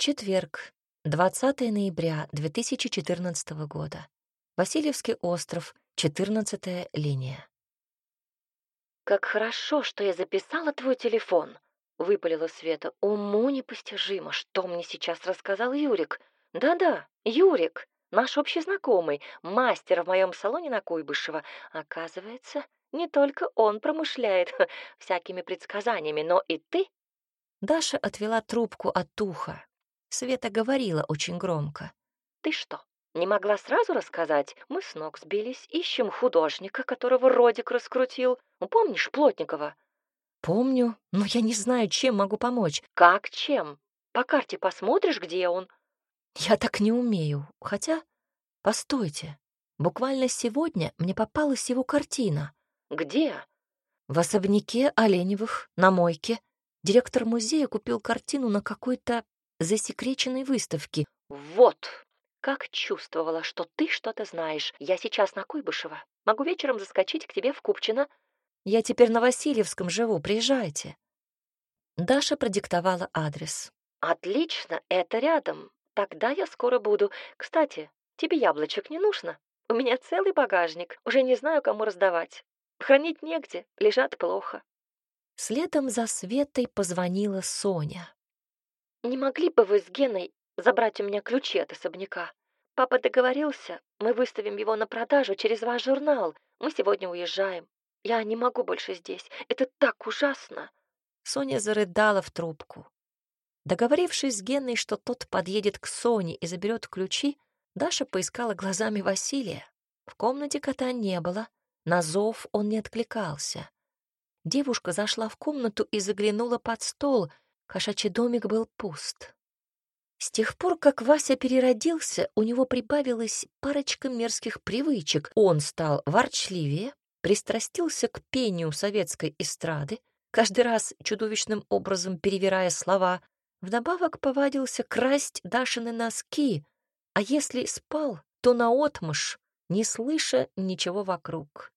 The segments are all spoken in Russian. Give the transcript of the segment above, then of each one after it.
Четверг, 20 ноября 2014 года. Васильевский остров, 14 линия. «Как хорошо, что я записала твой телефон», — выпалила Света. «Уму непостижимо, что мне сейчас рассказал Юрик. Да-да, Юрик, наш общий знакомый, мастер в моем салоне на Куйбышева. Оказывается, не только он промышляет всякими предсказаниями, но и ты». Даша отвела трубку от уха, Света говорила очень громко. «Ты что, не могла сразу рассказать? Мы с ног сбились, ищем художника, которого Родик раскрутил. Ну, помнишь Плотникова?» «Помню, но я не знаю, чем могу помочь». «Как чем? По карте посмотришь, где он?» «Я так не умею. Хотя, постойте, буквально сегодня мне попалась его картина». «Где?» «В особняке Оленевых, на мойке. Директор музея купил картину на какой-то засекреченной выставки. Вот, как чувствовала, что ты что-то знаешь. Я сейчас на Куйбышева. Могу вечером заскочить к тебе в Купчино. Я теперь на Васильевском живу, приезжайте. Даша продиктовала адрес. Отлично, это рядом. Тогда я скоро буду. Кстати, тебе яблочек не нужно? У меня целый багажник. Уже не знаю, кому раздавать. Хранить негде, лежат плохо. Следом за Светой позвонила Соня. Не могли бы вы с Геной забрать у меня ключи от особняка? Папа договорился, мы выставим его на продажу через ваш журнал. Мы сегодня уезжаем. Я не могу больше здесь. Это так ужасно. Соня зарыдала в трубку. Договорившись с Геной, что тот подъедет к Соне и заберет ключи, Даша поискала глазами Василия. В комнате кота не было, на зов он не откликался. Девушка зашла в комнату и заглянула под стол — Кошачий домик был пуст. С тех пор, как Вася переродился, у него прибавилась парочка мерзких привычек. Он стал ворчливее, пристрастился к пению советской эстрады, каждый раз чудовищным образом перевирая слова. Вдобавок повадился красть Дашины носки, а если спал, то наотмашь, не слыша ничего вокруг.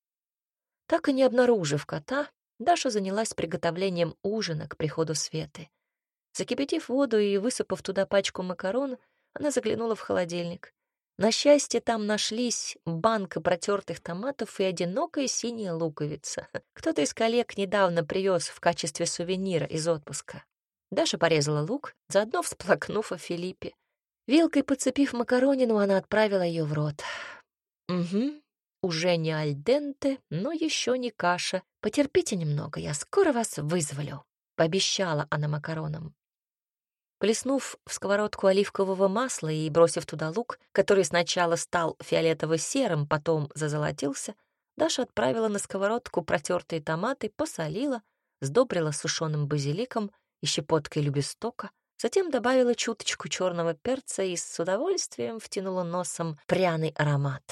Так и не обнаружив кота, Даша занялась приготовлением ужина к приходу Светы. Закипятив воду и высыпав туда пачку макарон, она заглянула в холодильник. На счастье, там нашлись банка протертых томатов и одинокая синяя луковица. Кто-то из коллег недавно привез в качестве сувенира из отпуска. Даша порезала лук, заодно всплакнув о Филиппе. Вилкой подцепив макаронину, она отправила ее в рот. «Угу, уже не альденте, но еще не каша. Потерпите немного, я скоро вас вызволю», — пообещала она макаронам. Плеснув в сковородку оливкового масла и бросив туда лук, который сначала стал фиолетово-серым, потом зазолотился, Даша отправила на сковородку протертые томаты, посолила, сдобрила сушеным базиликом и щепоткой любестока, затем добавила чуточку черного перца и с удовольствием втянула носом пряный аромат.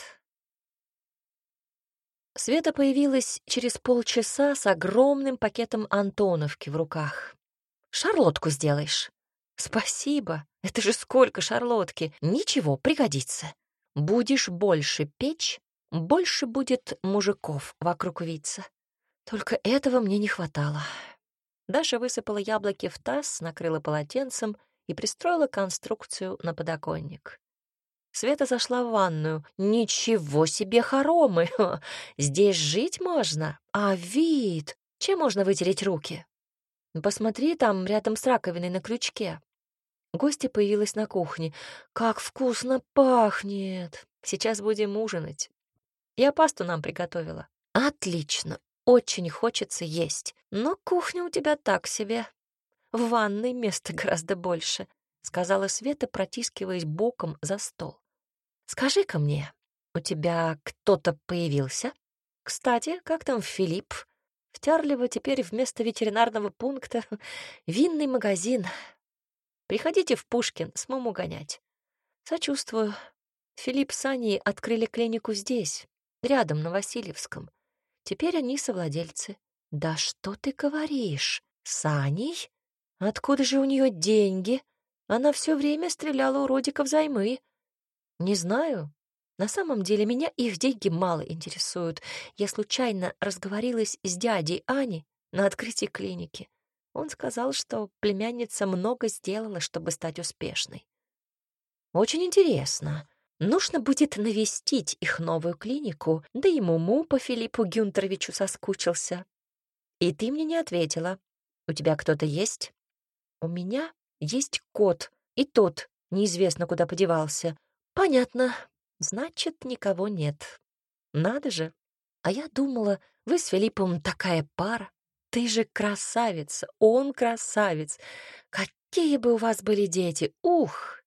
Света появилась через полчаса с огромным пакетом Антоновки в руках. «Шарлотку сделаешь?» «Спасибо. Это же сколько шарлотки. Ничего, пригодится. Будешь больше печь, больше будет мужиков вокруг виться. Только этого мне не хватало». Даша высыпала яблоки в таз, накрыла полотенцем и пристроила конструкцию на подоконник. Света зашла в ванную. «Ничего себе хоромы! Здесь жить можно? А вид! Чем можно вытереть руки?» «Посмотри, там рядом с раковиной на крючке. Гостья появилась на кухне. «Как вкусно пахнет! Сейчас будем ужинать. Я пасту нам приготовила». «Отлично! Очень хочется есть. Но кухня у тебя так себе. В ванной места гораздо больше», — сказала Света, протискиваясь боком за стол. «Скажи-ка мне, у тебя кто-то появился? Кстати, как там Филипп? В Тярлево теперь вместо ветеринарного пункта винный магазин. Приходите в Пушкин, с маму гонять. Сочувствую. Филипп с Аней открыли клинику здесь, рядом, на Васильевском. Теперь они совладельцы. Да что ты говоришь? С Аней? Откуда же у нее деньги? Она все время стреляла у Родика взаймы. Не знаю. На самом деле меня их деньги мало интересуют. Я случайно разговорилась с дядей Ани на открытии клиники. Он сказал, что племянница много сделала, чтобы стать успешной. Очень интересно. Нужно будет навестить их новую клинику, да и Муму по Филиппу Гюнтеровичу соскучился. И ты мне не ответила. У тебя кто-то есть? У меня есть кот, и тот неизвестно куда подевался. Понятно. Значит, никого нет. Надо же. А я думала, вы с Филиппом такая пара. Ты же красавица, он красавец. Какие бы у вас были дети, ух!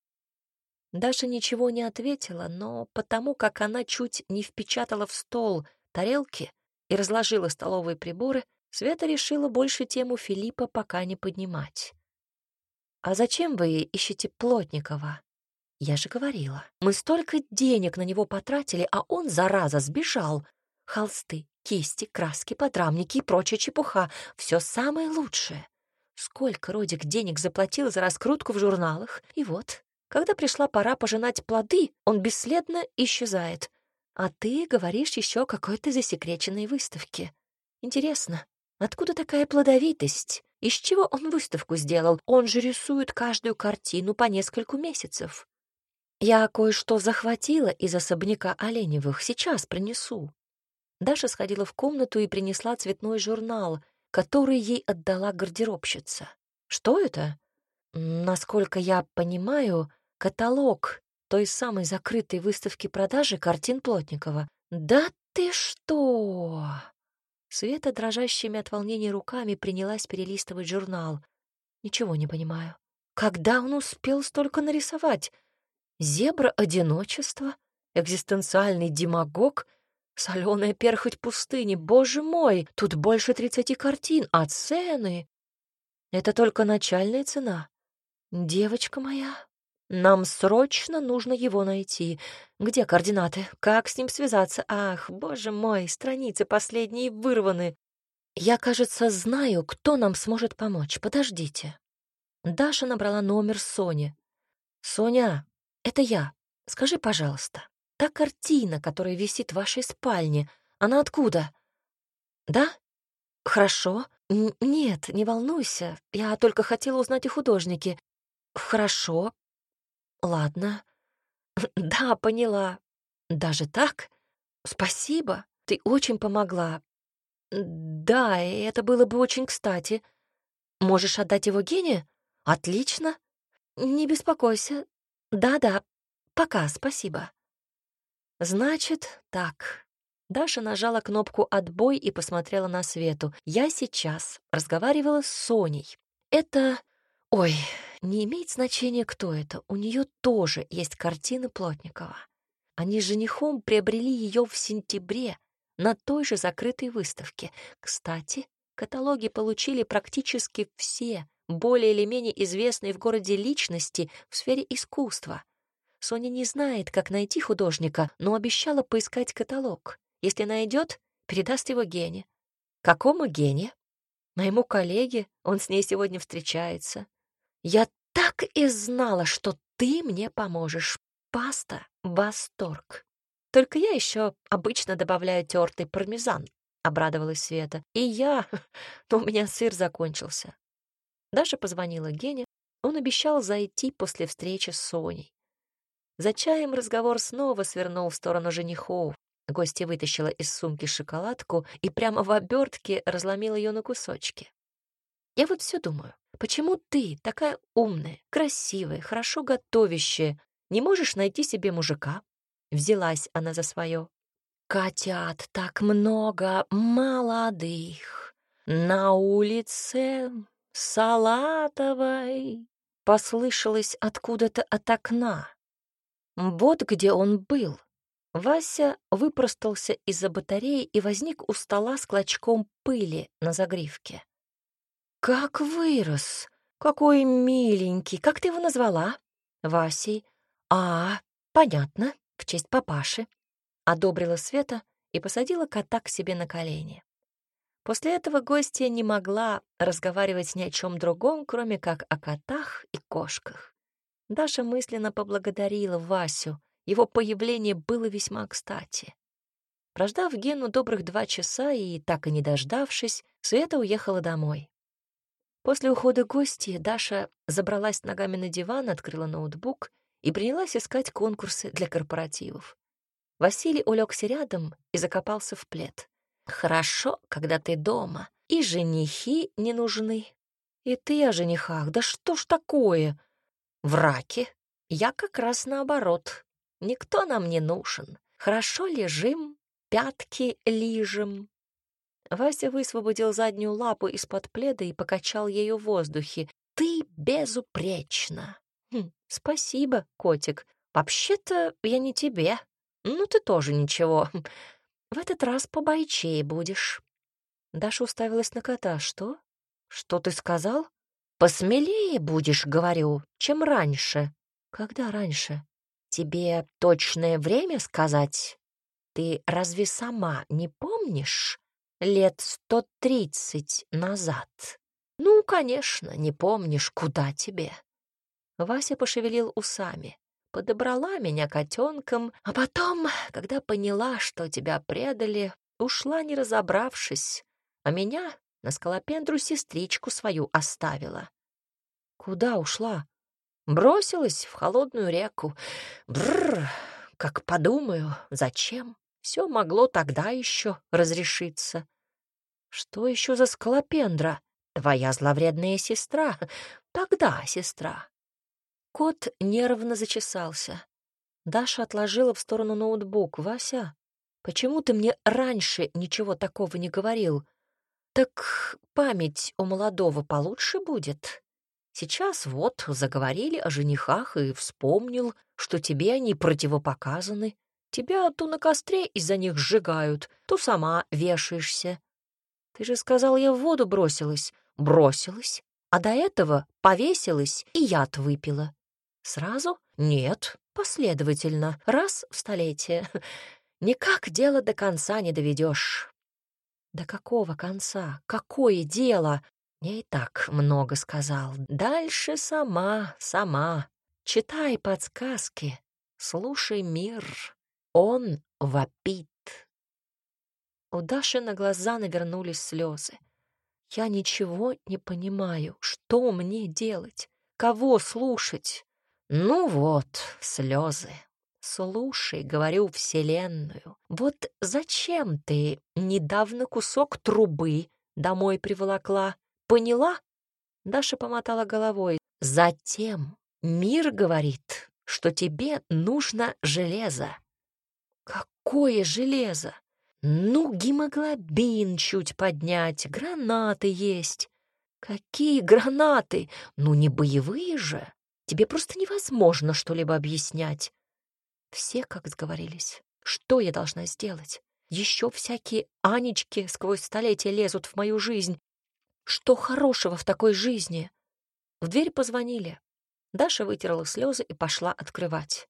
Даша ничего не ответила, но потому как она чуть не впечатала в стол тарелки и разложила столовые приборы, Света решила больше тему Филиппа пока не поднимать. «А зачем вы ищете Плотникова?» «Я же говорила, мы столько денег на него потратили, а он, зараза, сбежал. Холсты, кисти, краски, подрамники и прочая чепуха — все самое лучшее. Сколько Родик денег заплатил за раскрутку в журналах, и вот, когда пришла пора пожинать плоды, он бесследно исчезает. А ты говоришь еще о какой-то засекреченной выставке. Интересно, откуда такая плодовитость? Из чего он выставку сделал? Он же рисует каждую картину по нескольку месяцев. Я кое-что захватила из особняка Оленевых, сейчас принесу. Даша сходила в комнату и принесла цветной журнал, который ей отдала гардеробщица. Что это? Насколько я понимаю, каталог той самой закрытой выставки продажи картин Плотникова. Да ты что? Света дрожащими от волнения руками принялась перелистывать журнал. Ничего не понимаю. Когда он успел столько нарисовать? Зебра одиночества? Экзистенциальный демагог — Соленая перхоть пустыни, боже мой, тут больше тридцати картин, а цены... Это только начальная цена. Девочка моя, нам срочно нужно его найти. Где координаты? Как с ним связаться? Ах, боже мой, страницы последние вырваны. Я, кажется, знаю, кто нам сможет помочь. Подождите. Даша набрала номер Сони. «Соня, это я. Скажи, пожалуйста, Та картина, которая висит в вашей спальне, она откуда? Да? Хорошо. Н нет, не волнуйся. Я только хотела узнать о художнике. Хорошо. Ладно. Да, поняла. Даже так? Спасибо. Ты очень помогла. Да, это было бы очень кстати. Можешь отдать его Гене? Отлично. Не беспокойся. Да-да. Пока, спасибо. «Значит, так». Даша нажала кнопку «Отбой» и посмотрела на Свету. «Я сейчас разговаривала с Соней. Это... Ой, не имеет значения, кто это. У нее тоже есть картины Плотникова. Они с женихом приобрели ее в сентябре на той же закрытой выставке. Кстати, каталоги получили практически все более или менее известные в городе личности в сфере искусства. Соня не знает, как найти художника, но обещала поискать каталог. Если найдет, передаст его Гене. Какому Гене? Моему коллеге, он с ней сегодня встречается. Я так и знала, что ты мне поможешь. Паста — восторг. Только я еще обычно добавляю тертый пармезан, — обрадовалась Света. И я... Но у меня сыр закончился. Даша позвонила Гене. Он обещал зайти после встречи с Соней. За чаем разговор снова свернул в сторону женихов. Гостья вытащила из сумки шоколадку и прямо в обертке разломила ее на кусочки. Я вот все думаю, почему ты, такая умная, красивая, хорошо готовящая, не можешь найти себе мужика? Взялась она за свое. Котят так много молодых на улице Салатовой. Послышалось откуда-то от окна. Вот где он был. Вася выпростался из-за батареи и возник у стола с клочком пыли на загривке. «Как вырос! Какой миленький! Как ты его назвала?» «Васей». «А, понятно, в честь папаши», — одобрила Света и посадила кота к себе на колени. После этого гостья не могла разговаривать ни о чем другом, кроме как о котах и кошках. Даша мысленно поблагодарила Васю. Его появление было весьма кстати. Прождав Гену добрых два часа и, так и не дождавшись, Света уехала домой. После ухода гостей Даша забралась ногами на диван, открыла ноутбук и принялась искать конкурсы для корпоративов. Василий улегся рядом и закопался в плед. «Хорошо, когда ты дома, и женихи не нужны. И ты о женихах, да что ж такое? В раке я как раз наоборот. Никто нам не нужен. Хорошо лежим, пятки лижем». Вася высвободил заднюю лапу из-под пледа и покачал ею в воздухе. «Ты безупречна!» хм, «Спасибо, котик. Вообще-то я не тебе. Ну, ты тоже ничего. В этот раз побойчее будешь». Даша уставилась на кота. «Что? Что ты сказал?» «Посмелее будешь, говорю, чем раньше». «Когда раньше?» «Тебе точное время сказать? Ты разве сама не помнишь?» лет сто тридцать назад. Ну, конечно, не помнишь, куда тебе. Вася пошевелил усами. Подобрала меня котенком, а потом, когда поняла, что тебя предали, ушла, не разобравшись, а меня на скалопендру сестричку свою оставила. Куда ушла? Бросилась в холодную реку. Бррр, как подумаю, зачем? Все могло тогда еще разрешиться. Что еще за скалопендра? Твоя зловредная сестра. Тогда сестра. Кот нервно зачесался. Даша отложила в сторону ноутбук. «Вася, почему ты мне раньше ничего такого не говорил? Так память у молодого получше будет. Сейчас вот заговорили о женихах и вспомнил, что тебе они противопоказаны. Тебя то на костре из-за них сжигают, то сама вешаешься. Ты же сказал, я в воду бросилась. Бросилась. А до этого повесилась и яд выпила. Сразу? Нет, последовательно. Раз в столетие. Никак дело до конца не доведешь. До какого конца? Какое дело? Я и так много сказал. Дальше сама, сама. Читай подсказки. Слушай мир. Он вопит. У Даши на глаза навернулись слезы. Я ничего не понимаю. Что мне делать? Кого слушать? Ну вот, слезы. Слушай, говорю, Вселенную, вот зачем ты недавно кусок трубы домой приволокла? Поняла? Даша помотала головой. Затем мир говорит, что тебе нужно железо. Какое железо? Ну, гемоглобин чуть поднять, гранаты есть. Какие гранаты? Ну, не боевые же. Тебе просто невозможно что-либо объяснять. Все как сговорились. Что я должна сделать? Еще всякие Анечки сквозь столетия лезут в мою жизнь. Что хорошего в такой жизни? В дверь позвонили. Даша вытерла слезы и пошла открывать.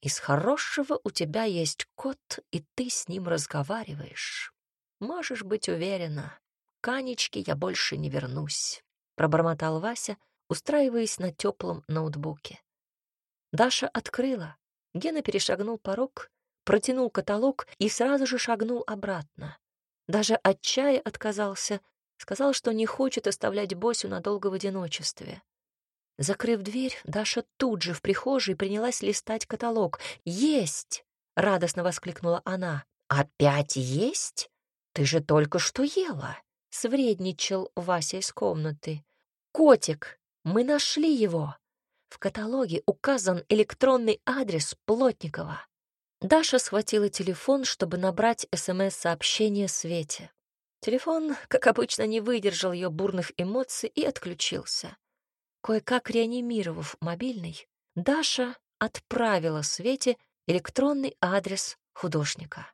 Из хорошего у тебя есть кот, и ты с ним разговариваешь. Можешь быть уверена, к Анечке я больше не вернусь», — пробормотал Вася, устраиваясь на теплом ноутбуке. Даша открыла. Гена перешагнул порог, протянул каталог и сразу же шагнул обратно. Даже от чая отказался, сказал, что не хочет оставлять Босю надолго в одиночестве. Закрыв дверь, Даша тут же в прихожей принялась листать каталог. «Есть!» — радостно воскликнула она. «Опять есть? Ты же только что ела!» — свредничал Вася из комнаты. «Котик, мы нашли его!» В каталоге указан электронный адрес Плотникова. Даша схватила телефон, чтобы набрать СМС-сообщение Свете. Телефон, как обычно, не выдержал ее бурных эмоций и отключился. Кое-как реанимировав мобильный, Даша отправила Свете электронный адрес художника.